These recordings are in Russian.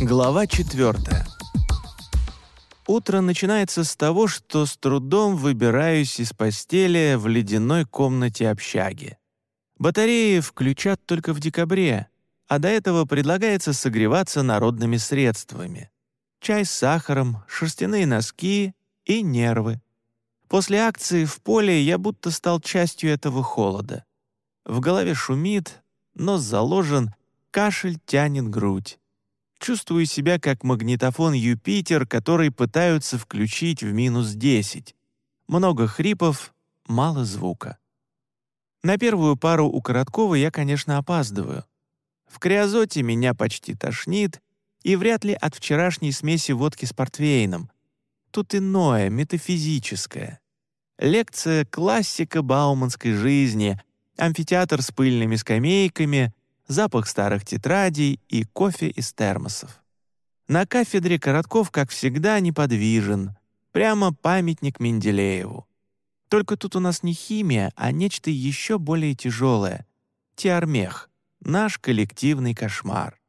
Глава 4. Утро начинается с того, что с трудом выбираюсь из постели в ледяной комнате общаги. Батареи включат только в декабре, а до этого предлагается согреваться народными средствами. Чай с сахаром, шерстяные носки и нервы. После акции в поле я будто стал частью этого холода. В голове шумит, нос заложен, кашель тянет грудь. Чувствую себя как магнитофон «Юпитер», который пытаются включить в минус 10. Много хрипов, мало звука. На первую пару у Короткова я, конечно, опаздываю. В криозоте меня почти тошнит, и вряд ли от вчерашней смеси водки с портвейном. Тут иное, метафизическое. Лекция классика бауманской жизни, амфитеатр с пыльными скамейками, запах старых тетрадей и кофе из термосов. На кафедре Коротков, как всегда, неподвижен, прямо памятник Менделееву. Только тут у нас не химия, а нечто еще более тяжелое — теармех, наш коллективный кошмар.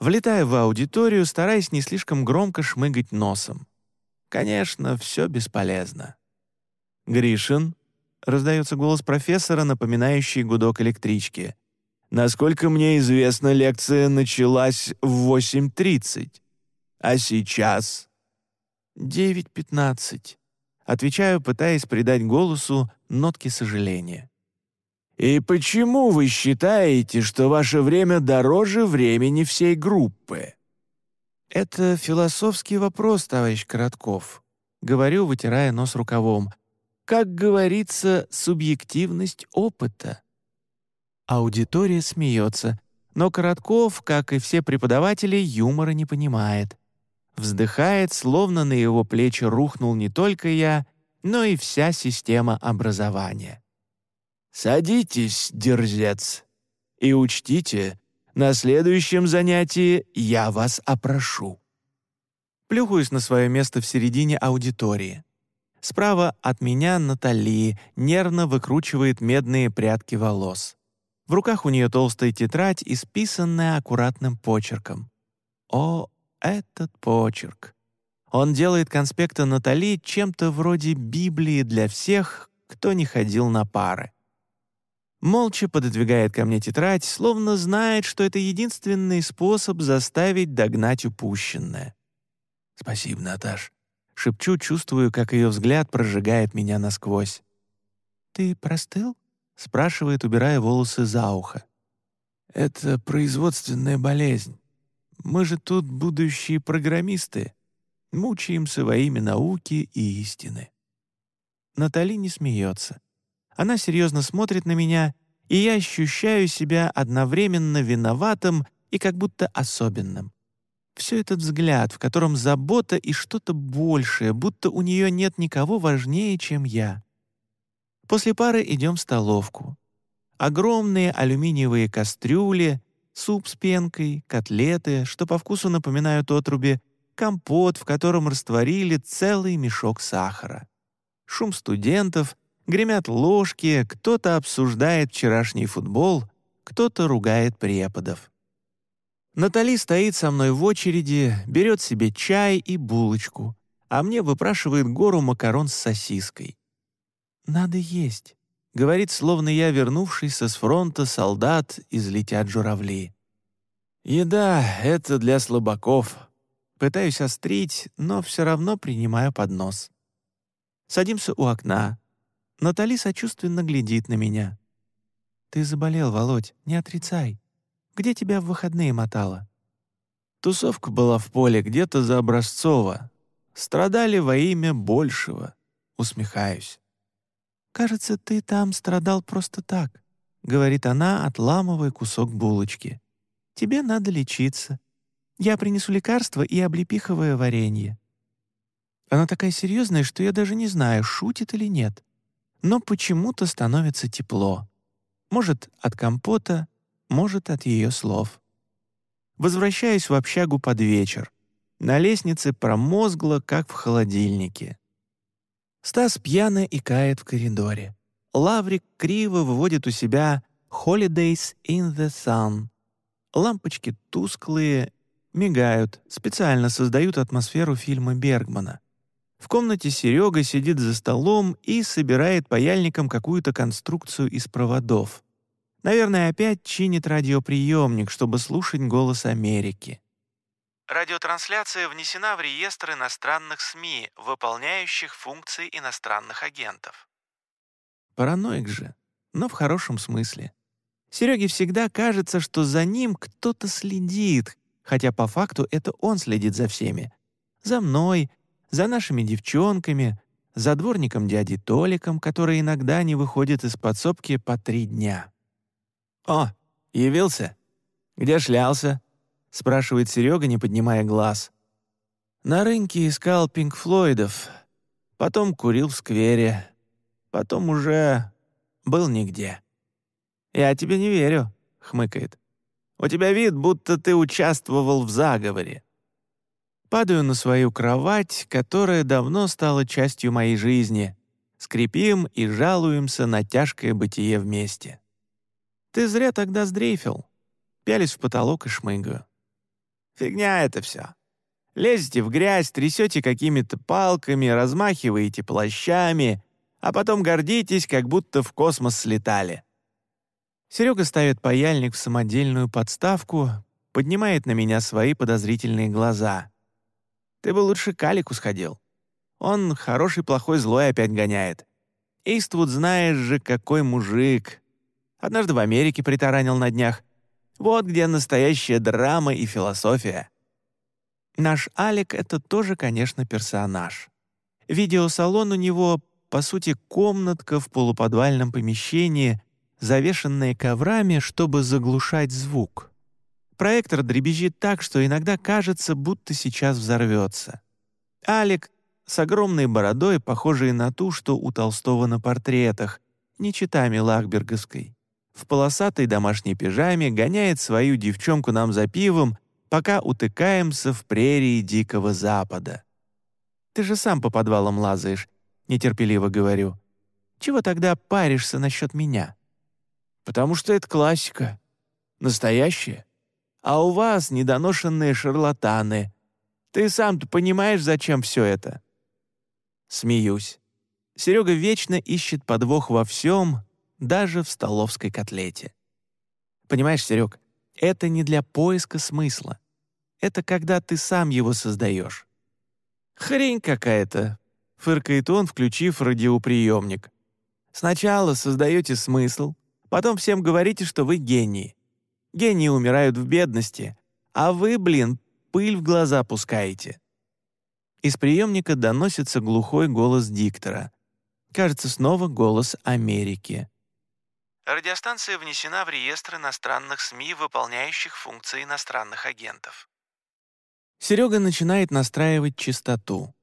Влетая в аудиторию, стараясь не слишком громко шмыгать носом. Конечно, все бесполезно. «Гришин», — раздается голос профессора, напоминающий гудок электрички. Насколько мне известно, лекция началась в 8.30. А сейчас? 9.15. Отвечаю, пытаясь придать голосу нотки сожаления. «И почему вы считаете, что ваше время дороже времени всей группы?» «Это философский вопрос, товарищ Коротков», — говорю, вытирая нос рукавом. «Как говорится, субъективность опыта». Аудитория смеется, но Коротков, как и все преподаватели, юмора не понимает. Вздыхает, словно на его плечи рухнул не только я, но и вся система образования. «Садитесь, дерзец, и учтите, на следующем занятии я вас опрошу». Плюхаюсь на свое место в середине аудитории. Справа от меня Натали нервно выкручивает медные прядки волос. В руках у нее толстая тетрадь, исписанная аккуратным почерком. О, этот почерк! Он делает конспекты Натали чем-то вроде Библии для всех, кто не ходил на пары. Молча пододвигает ко мне тетрадь, словно знает, что это единственный способ заставить догнать упущенное. «Спасибо, Наташ», — шепчу, чувствую, как ее взгляд прожигает меня насквозь. «Ты простыл?» — спрашивает, убирая волосы за ухо. «Это производственная болезнь. Мы же тут будущие программисты. Мучаемся во имя науки и истины». Натали не смеется. Она серьезно смотрит на меня, и я ощущаю себя одновременно виноватым и как будто особенным. Все этот взгляд, в котором забота и что-то большее, будто у нее нет никого важнее, чем я. После пары идем в столовку. Огромные алюминиевые кастрюли, суп с пенкой, котлеты, что по вкусу напоминают отруби, компот, в котором растворили целый мешок сахара. Шум студентов, гремят ложки, кто-то обсуждает вчерашний футбол, кто-то ругает преподов. Натали стоит со мной в очереди, берет себе чай и булочку, а мне выпрашивает гору макарон с сосиской. «Надо есть», — говорит, словно я вернувшийся с фронта солдат из «Летят журавли». «Еда — это для слабаков». Пытаюсь острить, но все равно принимаю поднос. Садимся у окна. Натали сочувственно глядит на меня. «Ты заболел, Володь, не отрицай. Где тебя в выходные мотало?» Тусовка была в поле где-то за Образцово. Страдали во имя большего. Усмехаюсь. «Кажется, ты там страдал просто так», — говорит она, отламывая кусок булочки. «Тебе надо лечиться. Я принесу лекарство и облепиховое варенье». Она такая серьезная, что я даже не знаю, шутит или нет. Но почему-то становится тепло. Может, от компота, может, от ее слов. Возвращаюсь в общагу под вечер. На лестнице промозгло, как в холодильнике. Стас пьяно икает в коридоре. Лаврик криво выводит у себя «Holidays in the Sun». Лампочки тусклые, Мигают, специально создают атмосферу фильма Бергмана. В комнате Серега сидит за столом и собирает паяльником какую-то конструкцию из проводов. Наверное, опять чинит радиоприемник, чтобы слушать голос Америки. Радиотрансляция внесена в реестр иностранных СМИ, выполняющих функции иностранных агентов. Параноик же, но в хорошем смысле. Сереге всегда кажется, что за ним кто-то следит, хотя по факту это он следит за всеми. За мной, за нашими девчонками, за дворником дяди Толиком, который иногда не выходит из подсобки по три дня. «О, явился? Где шлялся?» — спрашивает Серега, не поднимая глаз. «На рынке искал Пинк Флойдов, потом курил в сквере, потом уже был нигде». «Я тебе не верю», — хмыкает. «У тебя вид, будто ты участвовал в заговоре». Падаю на свою кровать, которая давно стала частью моей жизни. Скрипим и жалуемся на тяжкое бытие вместе. Ты зря тогда сдрейфил. Пялись в потолок и шмыгаю. Фигня это все. Лезете в грязь, трясете какими-то палками, размахиваете плащами, а потом гордитесь, как будто в космос слетали. Серега ставит паяльник в самодельную подставку, поднимает на меня свои подозрительные глаза. «Ты бы лучше к Алику сходил. Он хороший, плохой, злой опять гоняет. Иствуд знаешь же, какой мужик. Однажды в Америке притаранил на днях. Вот где настоящая драма и философия. Наш Алик — это тоже, конечно, персонаж. Видеосалон у него, по сути, комнатка в полуподвальном помещении, завешенная коврами, чтобы заглушать звук. Проектор дребезжит так, что иногда кажется, будто сейчас взорвется. Алик с огромной бородой, похожей на ту, что у Толстого на портретах, не читами Лахберговской в полосатой домашней пижаме гоняет свою девчонку нам за пивом, пока утыкаемся в прерии Дикого Запада. «Ты же сам по подвалам лазаешь», — нетерпеливо говорю. «Чего тогда паришься насчет меня?» «Потому что это классика. Настоящая. А у вас недоношенные шарлатаны. Ты сам-то понимаешь, зачем все это?» Смеюсь. Серега вечно ищет подвох во всем, даже в столовской котлете. Понимаешь, Серег, это не для поиска смысла. Это когда ты сам его создаешь. «Хрень какая-то», — фыркает он, включив радиоприемник. «Сначала создаете смысл, потом всем говорите, что вы гении. Гении умирают в бедности, а вы, блин, пыль в глаза пускаете». Из приемника доносится глухой голос диктора. Кажется, снова голос Америки. Радиостанция внесена в реестр иностранных СМИ, выполняющих функции иностранных агентов. Серега начинает настраивать частоту.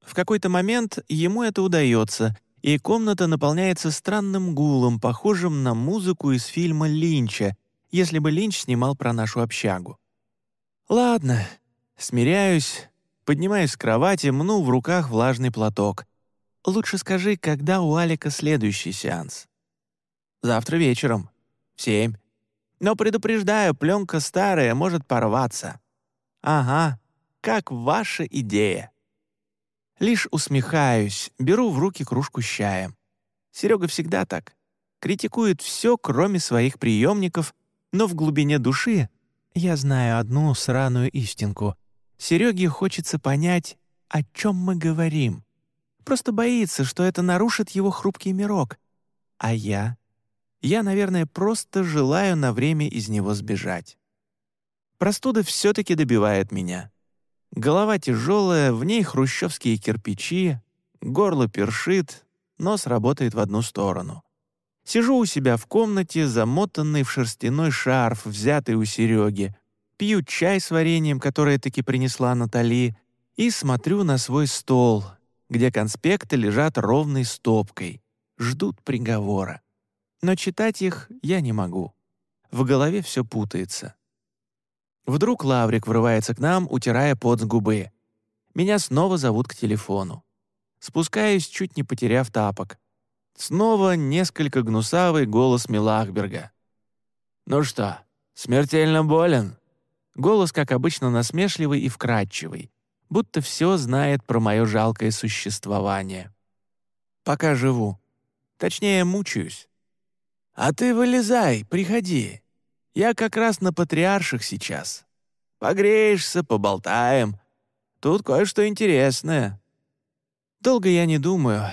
В какой-то момент ему это удается, и комната наполняется странным гулом, похожим на музыку из фильма Линча, если бы Линч снимал про нашу общагу. «Ладно», смиряюсь, поднимаюсь с кровати, мну в руках влажный платок. «Лучше скажи, когда у Алика следующий сеанс?» Завтра вечером. В семь. Но предупреждаю, пленка старая, может порваться. Ага, как ваша идея. Лишь усмехаюсь, беру в руки кружку с чаем. Серега всегда так. Критикует все, кроме своих приемников, но в глубине души я знаю одну сраную истинку. Сереге хочется понять, о чем мы говорим. Просто боится, что это нарушит его хрупкий мирок. А я я, наверное, просто желаю на время из него сбежать. Простуда все-таки добивает меня. Голова тяжелая, в ней хрущевские кирпичи, горло першит, нос работает в одну сторону. Сижу у себя в комнате, замотанный в шерстяной шарф, взятый у Сереги, пью чай с вареньем, которое таки принесла Натали, и смотрю на свой стол, где конспекты лежат ровной стопкой, ждут приговора но читать их я не могу. В голове все путается. Вдруг Лаврик врывается к нам, утирая пот с губы. Меня снова зовут к телефону. Спускаюсь, чуть не потеряв тапок. Снова несколько гнусавый голос Милахберга. «Ну что, смертельно болен? Голос, как обычно, насмешливый и вкрадчивый, будто все знает про мое жалкое существование. Пока живу. Точнее, мучаюсь. «А ты вылезай, приходи. Я как раз на патриарших сейчас. Погреешься, поболтаем. Тут кое-что интересное». Долго я не думаю.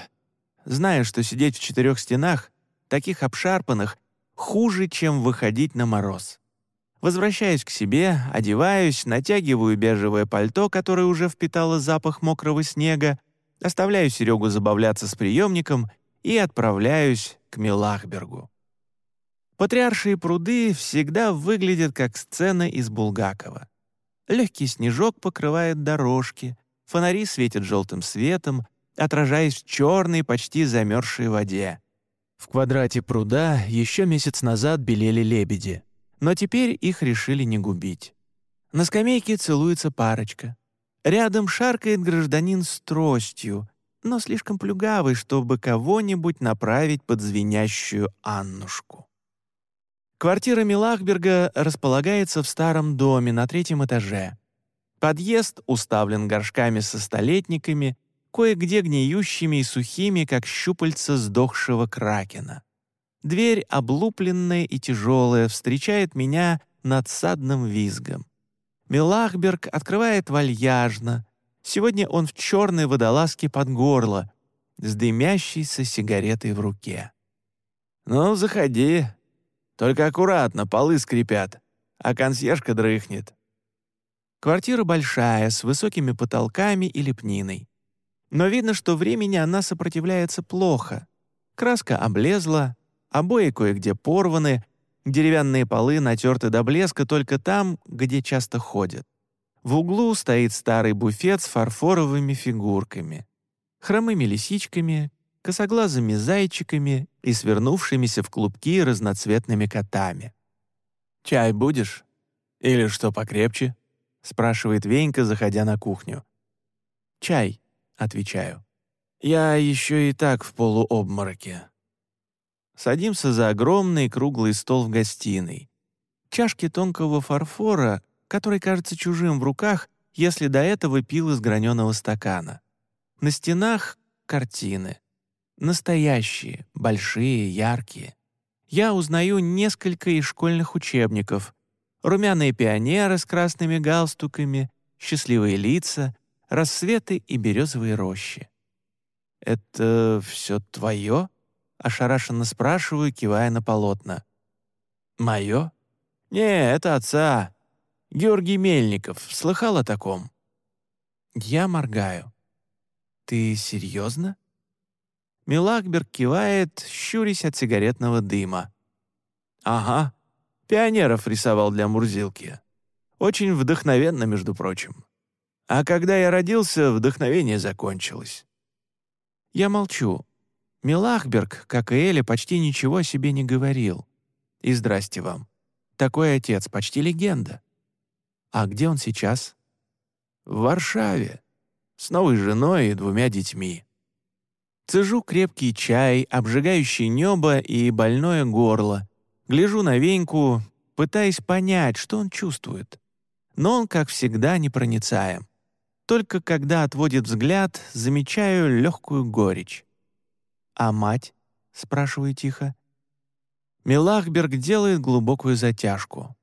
Знаю, что сидеть в четырех стенах, таких обшарпанных, хуже, чем выходить на мороз. Возвращаюсь к себе, одеваюсь, натягиваю бежевое пальто, которое уже впитало запах мокрого снега, оставляю Серегу забавляться с приемником и отправляюсь к Милахбергу. Патриаршие пруды всегда выглядят как сцена из Булгакова. Легкий снежок покрывает дорожки, фонари светят желтым светом, отражаясь в черной, почти замерзшей воде. В квадрате пруда еще месяц назад белели лебеди, но теперь их решили не губить. На скамейке целуется парочка. Рядом шаркает гражданин с тростью, но слишком плюгавый, чтобы кого-нибудь направить под звенящую Аннушку. Квартира Милахберга располагается в старом доме на третьем этаже. Подъезд уставлен горшками со столетниками, кое-где гниющими и сухими, как щупальца сдохшего кракена. Дверь, облупленная и тяжелая, встречает меня надсадным визгом. Милахберг открывает вальяжно. Сегодня он в черной водолазке под горло, с дымящейся сигаретой в руке. «Ну, заходи», только аккуратно, полы скрипят, а консьержка дрыхнет. Квартира большая, с высокими потолками и лепниной. Но видно, что времени она сопротивляется плохо. Краска облезла, обои кое-где порваны, деревянные полы натерты до блеска только там, где часто ходят. В углу стоит старый буфет с фарфоровыми фигурками, хромыми лисичками, косоглазыми зайчиками и свернувшимися в клубки разноцветными котами. «Чай будешь? Или что покрепче?» — спрашивает Венька, заходя на кухню. «Чай», — отвечаю. «Я еще и так в полуобмороке». Садимся за огромный круглый стол в гостиной. Чашки тонкого фарфора, который кажется чужим в руках, если до этого пил из граненого стакана. На стенах — картины. Настоящие, большие, яркие. Я узнаю несколько из школьных учебников. Румяные пионеры с красными галстуками, счастливые лица, рассветы и березовые рощи. «Это все твое?» — ошарашенно спрашиваю, кивая на полотна. «Мое? Не, это отца. Георгий Мельников. Слыхал о таком?» Я моргаю. «Ты серьезно?» Милакберг кивает, щурясь от сигаретного дыма. «Ага, пионеров рисовал для Мурзилки. Очень вдохновенно, между прочим. А когда я родился, вдохновение закончилось». Я молчу. Милахберг, как и Эля, почти ничего о себе не говорил. И здрасте вам. Такой отец, почти легенда. А где он сейчас? В Варшаве. С новой женой и двумя детьми. Цежу крепкий чай, обжигающий небо и больное горло. Гляжу на Веньку, пытаясь понять, что он чувствует. Но он, как всегда, непроницаем. Только когда отводит взгляд, замечаю легкую горечь. «А мать?» — спрашиваю тихо. Милахберг делает глубокую затяжку.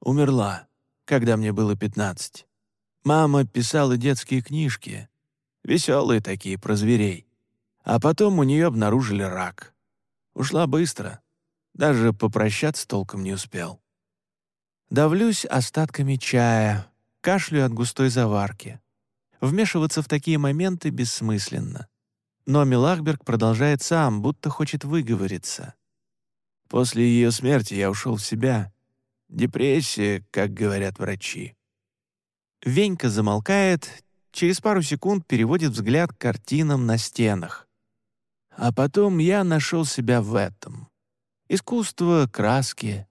«Умерла, когда мне было пятнадцать. Мама писала детские книжки. Веселые такие, про зверей. А потом у нее обнаружили рак. Ушла быстро. Даже попрощаться толком не успел. Давлюсь остатками чая, кашлю от густой заварки. Вмешиваться в такие моменты бессмысленно. Но Милахберг продолжает сам, будто хочет выговориться. После ее смерти я ушел в себя. Депрессия, как говорят врачи. Венька замолкает, через пару секунд переводит взгляд к картинам на стенах. А потом я нашел себя в этом. Искусство, краски,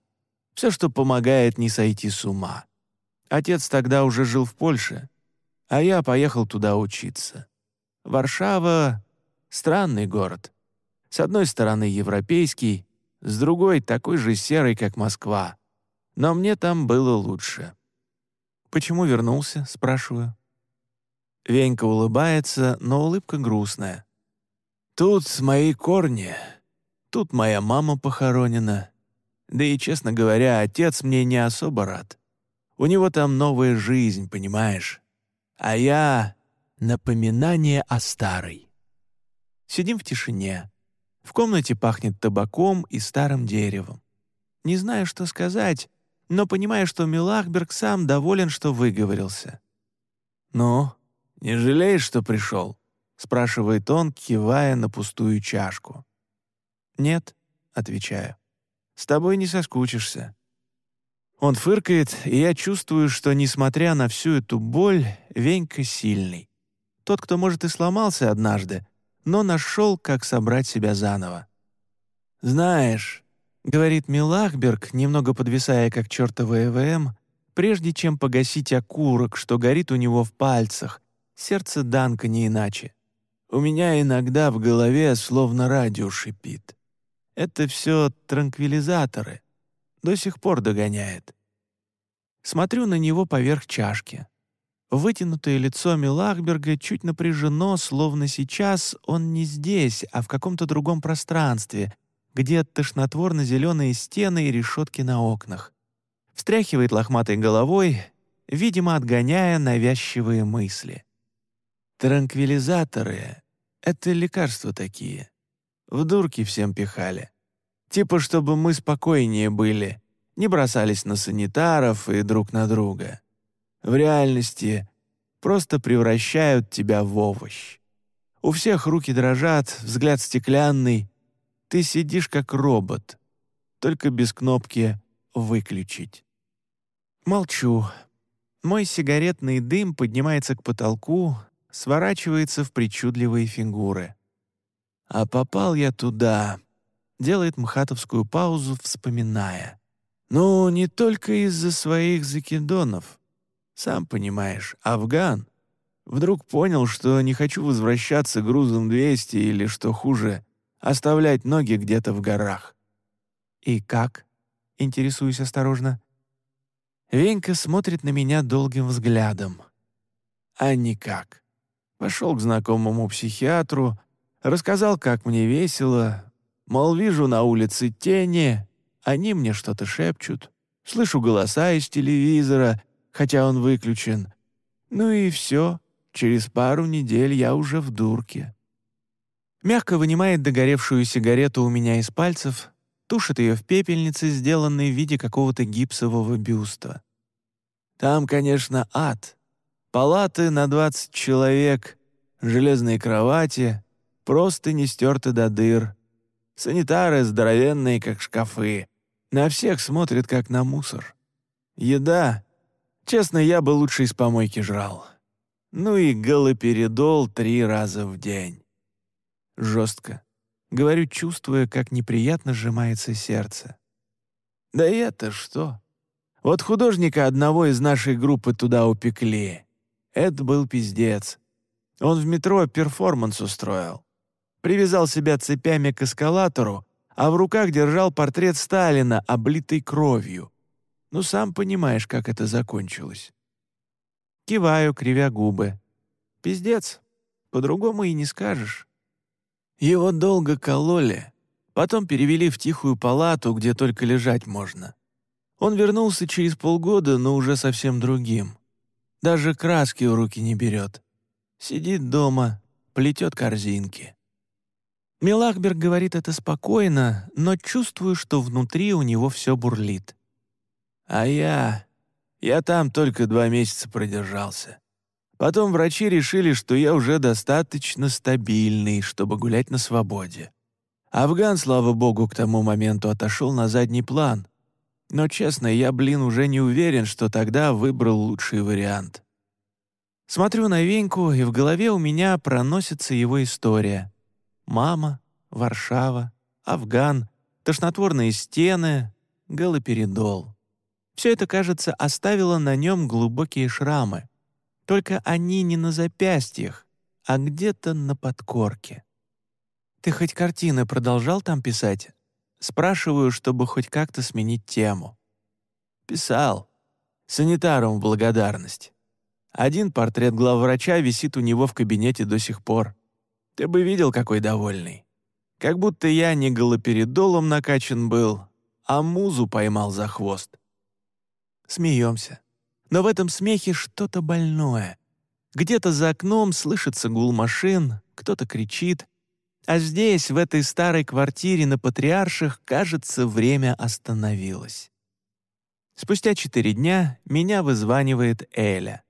все, что помогает не сойти с ума. Отец тогда уже жил в Польше, а я поехал туда учиться. Варшава — странный город. С одной стороны европейский, с другой — такой же серый, как Москва. Но мне там было лучше. почему вернулся?» — спрашиваю. Венька улыбается, но улыбка грустная. «Тут мои корни. Тут моя мама похоронена. Да и, честно говоря, отец мне не особо рад. У него там новая жизнь, понимаешь? А я — напоминание о старой. Сидим в тишине. В комнате пахнет табаком и старым деревом. Не знаю, что сказать, но понимаю, что Милахберг сам доволен, что выговорился. «Ну, не жалеешь, что пришел?» — спрашивает он, кивая на пустую чашку. «Нет», — отвечаю. «С тобой не соскучишься. Он фыркает, и я чувствую, что, несмотря на всю эту боль, Венька сильный. Тот, кто, может, и сломался однажды, но нашел, как собрать себя заново. «Знаешь», — говорит Милахберг, немного подвисая, как чертова ЭВМ, прежде чем погасить окурок, что горит у него в пальцах, сердце Данка не иначе. У меня иногда в голове словно радио шипит. Это все транквилизаторы — до сих пор догоняет. Смотрю на него поверх чашки. Вытянутое лицо Милахберга чуть напряжено, словно сейчас он не здесь, а в каком-то другом пространстве, где тошнотворно-зеленые стены и решетки на окнах. Встряхивает лохматой головой, видимо, отгоняя навязчивые мысли. Транквилизаторы — это лекарства такие. В дурки всем пихали. Типа, чтобы мы спокойнее были, не бросались на санитаров и друг на друга. В реальности просто превращают тебя в овощ. У всех руки дрожат, взгляд стеклянный. Ты сидишь как робот, только без кнопки «выключить». Молчу. Мой сигаретный дым поднимается к потолку, сворачивается в причудливые фигуры. А попал я туда, делает мхатовскую паузу, вспоминая. «Ну, не только из-за своих закидонов. Сам понимаешь, Афган. Вдруг понял, что не хочу возвращаться грузом 200 или, что хуже, оставлять ноги где-то в горах». «И как?» — интересуюсь осторожно. Венька смотрит на меня долгим взглядом. А никак. Пошел к знакомому психиатру, рассказал, как мне весело, Мол, вижу на улице тени, они мне что-то шепчут. Слышу голоса из телевизора, хотя он выключен. Ну и все. Через пару недель я уже в дурке. Мягко вынимает догоревшую сигарету у меня из пальцев, тушит ее в пепельнице, сделанной в виде какого-то гипсового бюста. Там, конечно, ад. Палаты на двадцать человек, железные кровати, просто не стерты до дыр, Санитары здоровенные, как шкафы. На всех смотрят, как на мусор. Еда. Честно, я бы лучше из помойки жрал. Ну и галоперидол три раза в день. Жестко. Говорю, чувствуя, как неприятно сжимается сердце. Да и это что? Вот художника одного из нашей группы туда упекли. Это был пиздец. Он в метро перформанс устроил привязал себя цепями к эскалатору, а в руках держал портрет Сталина, облитый кровью. Ну, сам понимаешь, как это закончилось. Киваю, кривя губы. Пиздец, по-другому и не скажешь. Его долго кололи, потом перевели в тихую палату, где только лежать можно. Он вернулся через полгода, но уже совсем другим. Даже краски в руки не берет. Сидит дома, плетет корзинки. Милахберг говорит это спокойно, но чувствую, что внутри у него все бурлит. А я... Я там только два месяца продержался. Потом врачи решили, что я уже достаточно стабильный, чтобы гулять на свободе. Афган, слава богу, к тому моменту отошел на задний план. Но, честно, я, блин, уже не уверен, что тогда выбрал лучший вариант. Смотрю на Веньку, и в голове у меня проносится его история — Мама, Варшава, Афган, тошнотворные стены, галоперидол. Все это, кажется, оставило на нем глубокие шрамы. Только они не на запястьях, а где-то на подкорке. «Ты хоть картины продолжал там писать?» Спрашиваю, чтобы хоть как-то сменить тему. «Писал. Санитарам в благодарность. Один портрет главврача висит у него в кабинете до сих пор. Ты бы видел, какой довольный. Как будто я не галоперидолом накачан был, а музу поймал за хвост. Смеемся. Но в этом смехе что-то больное. Где-то за окном слышится гул машин, кто-то кричит. А здесь, в этой старой квартире на Патриарших, кажется, время остановилось. Спустя четыре дня меня вызванивает Эля.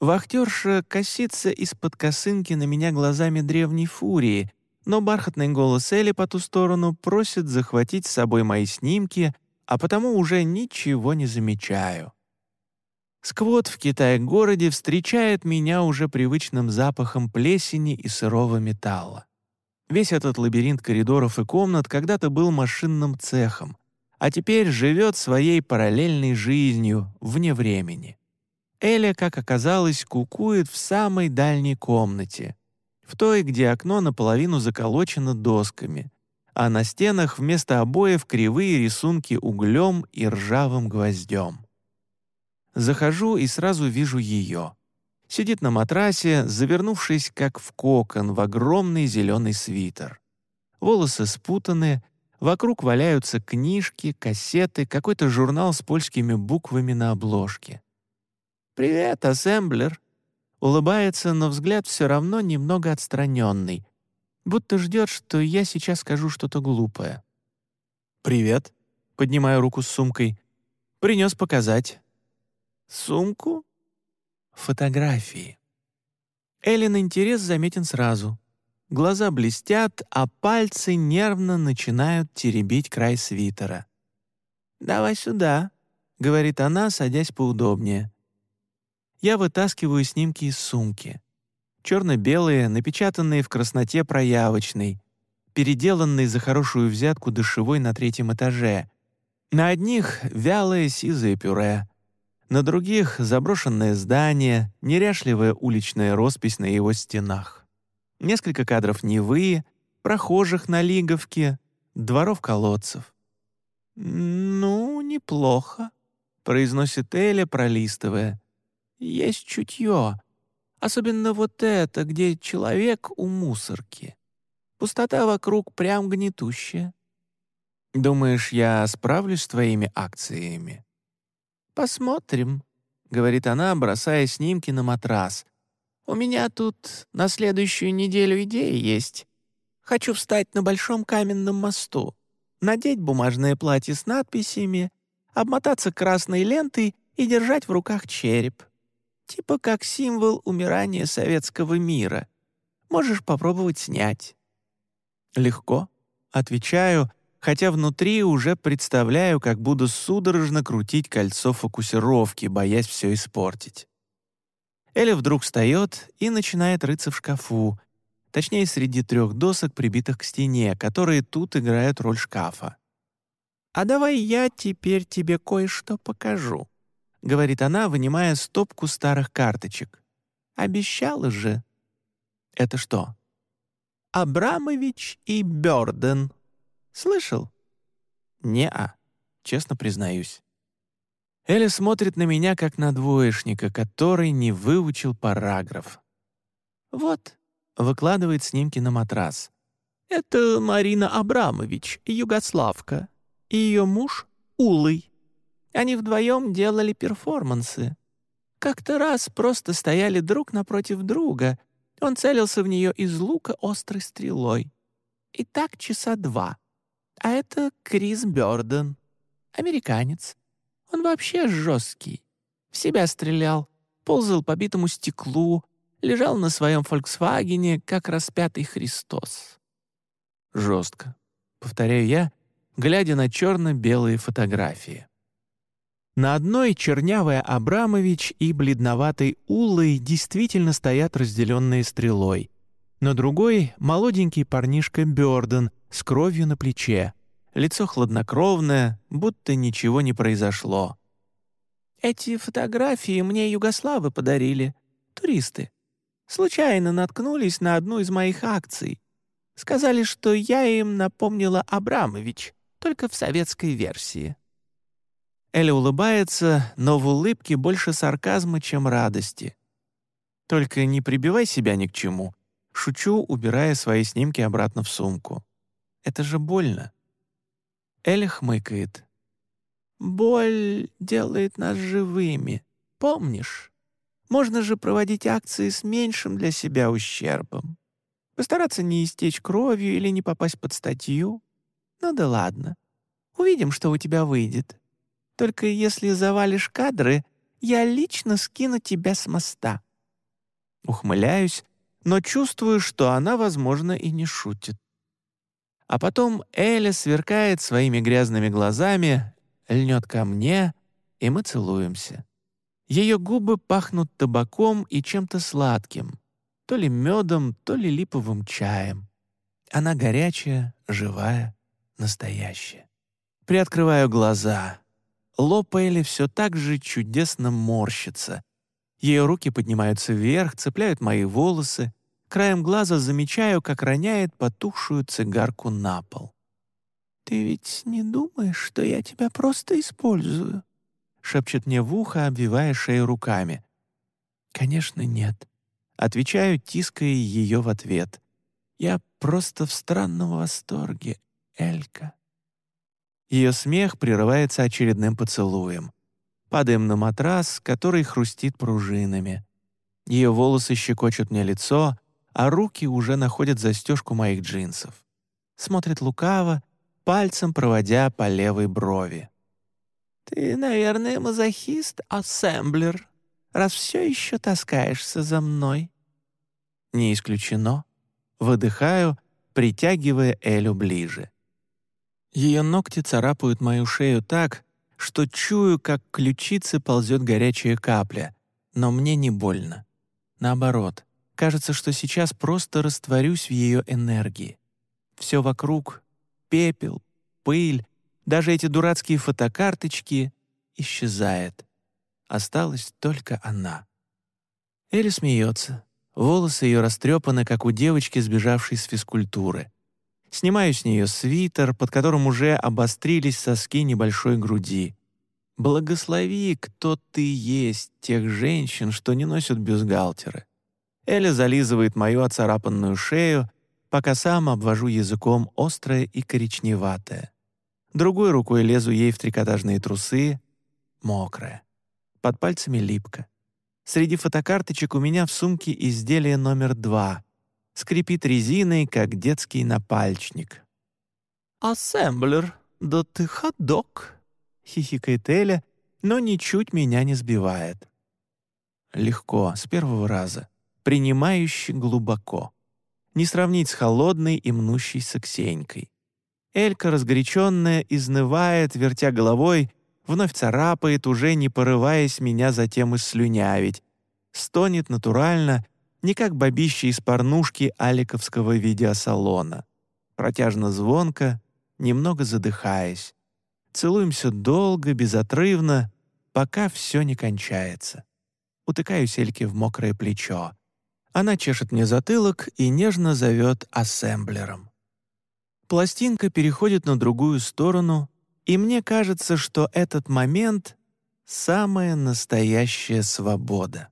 Вахтерша косится из-под косынки на меня глазами древней фурии, но бархатный голос Эли по ту сторону просит захватить с собой мои снимки, а потому уже ничего не замечаю. Сквот в Китае-городе встречает меня уже привычным запахом плесени и сырого металла. Весь этот лабиринт коридоров и комнат когда-то был машинным цехом, а теперь живет своей параллельной жизнью вне времени. Эля, как оказалось, кукует в самой дальней комнате, в той, где окно наполовину заколочено досками, а на стенах вместо обоев кривые рисунки углем и ржавым гвоздем. Захожу и сразу вижу ее. Сидит на матрасе, завернувшись как в кокон в огромный зеленый свитер. Волосы спутаны, вокруг валяются книжки, кассеты, какой-то журнал с польскими буквами на обложке. «Привет, ассемблер!» Улыбается, но взгляд все равно немного отстраненный, будто ждет, что я сейчас скажу что-то глупое. «Привет», — поднимаю руку с сумкой. «Принес показать». Сумку? Фотографии. Эллен интерес заметен сразу. Глаза блестят, а пальцы нервно начинают теребить край свитера. «Давай сюда», — говорит она, садясь поудобнее. Я вытаскиваю снимки из сумки. Черно-белые, напечатанные в красноте проявочной, переделанные за хорошую взятку душевой на третьем этаже. На одних — вялое сизое пюре — на других — заброшенное здание, неряшливая уличная роспись на его стенах. Несколько кадров Невы, прохожих на Лиговке, дворов колодцев. «Ну, неплохо», — произносит Эля, пролистывая. «Есть чутье. Особенно вот это, где человек у мусорки. Пустота вокруг прям гнетущая. Думаешь, я справлюсь с твоими акциями?» «Посмотрим», — говорит она, бросая снимки на матрас. «У меня тут на следующую неделю идея есть. Хочу встать на большом каменном мосту, надеть бумажное платье с надписями, обмотаться красной лентой и держать в руках череп. Типа как символ умирания советского мира. Можешь попробовать снять». «Легко», — отвечаю, — хотя внутри уже представляю, как буду судорожно крутить кольцо фокусировки, боясь все испортить. Эля вдруг встает и начинает рыться в шкафу, точнее, среди трех досок, прибитых к стене, которые тут играют роль шкафа. «А давай я теперь тебе кое-что покажу», — говорит она, вынимая стопку старых карточек. «Обещала же». «Это что?» «Абрамович и Бёрден», Слышал?» «Не-а», честно признаюсь. Эля смотрит на меня, как на двоечника, который не выучил параграф. «Вот», — выкладывает снимки на матрас. «Это Марина Абрамович, югославка, и ее муж — Улый. Они вдвоем делали перформансы. Как-то раз просто стояли друг напротив друга. Он целился в нее из лука острой стрелой. И так часа два. А это Крис Бёрден, американец. Он вообще жесткий. В себя стрелял, ползал по битому стеклу, лежал на своем «Фольксвагене», как распятый Христос. Жестко, повторяю я, глядя на черно-белые фотографии. На одной чернявая Абрамович и бледноватой Улой действительно стоят разделенные стрелой. На другой — молоденький парнишка Бёрден — с кровью на плече, лицо хладнокровное, будто ничего не произошло. «Эти фотографии мне югославы подарили, туристы. Случайно наткнулись на одну из моих акций. Сказали, что я им напомнила Абрамович, только в советской версии». Эля улыбается, но в улыбке больше сарказма, чем радости. «Только не прибивай себя ни к чему», — шучу, убирая свои снимки обратно в сумку. «Это же больно». Эля хмыкает. «Боль делает нас живыми, помнишь? Можно же проводить акции с меньшим для себя ущербом. Постараться не истечь кровью или не попасть под статью. Ну да ладно. Увидим, что у тебя выйдет. Только если завалишь кадры, я лично скину тебя с моста». Ухмыляюсь, но чувствую, что она, возможно, и не шутит. А потом Эля сверкает своими грязными глазами, льнет ко мне, и мы целуемся. Ее губы пахнут табаком и чем-то сладким, то ли медом, то ли липовым чаем. Она горячая, живая, настоящая. Приоткрываю глаза. Лоб Элли все так же чудесно морщится. Ее руки поднимаются вверх, цепляют мои волосы. Краем глаза замечаю, как роняет потухшую цигарку на пол. «Ты ведь не думаешь, что я тебя просто использую?» — шепчет мне в ухо, обвивая шею руками. «Конечно, нет». Отвечаю, тиская ее в ответ. «Я просто в странном восторге, Элька». Ее смех прерывается очередным поцелуем. Падаем на матрас, который хрустит пружинами. Ее волосы щекочут мне лицо, а руки уже находят застежку моих джинсов. Смотрит лукаво, пальцем проводя по левой брови. «Ты, наверное, мазохист, ассемблер, раз все еще таскаешься за мной». «Не исключено». Выдыхаю, притягивая Элю ближе. Ее ногти царапают мою шею так, что чую, как к ползет горячая капля, но мне не больно. Наоборот, кажется, что сейчас просто растворюсь в ее энергии. Все вокруг — пепел, пыль, даже эти дурацкие фотокарточки — исчезает. Осталась только она. Элли смеется. Волосы ее растрепаны, как у девочки, сбежавшей с физкультуры. Снимаю с нее свитер, под которым уже обострились соски небольшой груди. Благослови, кто ты есть, тех женщин, что не носят бюстгальтеры. Эля зализывает мою оцарапанную шею, пока сам обвожу языком острое и коричневатое. Другой рукой лезу ей в трикотажные трусы, мокрая. Под пальцами липко. Среди фотокарточек у меня в сумке изделие номер два — скрипит резиной, как детский напальчник. «Ассемблер, да ты ходок!» — хихикает Эля, но ничуть меня не сбивает. Легко, с первого раза, принимающе глубоко. Не сравнить с холодной и мнущейся Ксенькой. Элька, разгоряченная, изнывает, вертя головой, вновь царапает, уже не порываясь меня затем исслюнявить, стонет натурально не как бабище из порнушки аликовского видеосалона. Протяжно звонко, немного задыхаясь. Целуемся долго, безотрывно, пока все не кончается. Утыкаюсь Эльке в мокрое плечо. Она чешет мне затылок и нежно зовет ассемблером. Пластинка переходит на другую сторону, и мне кажется, что этот момент — самая настоящая свобода.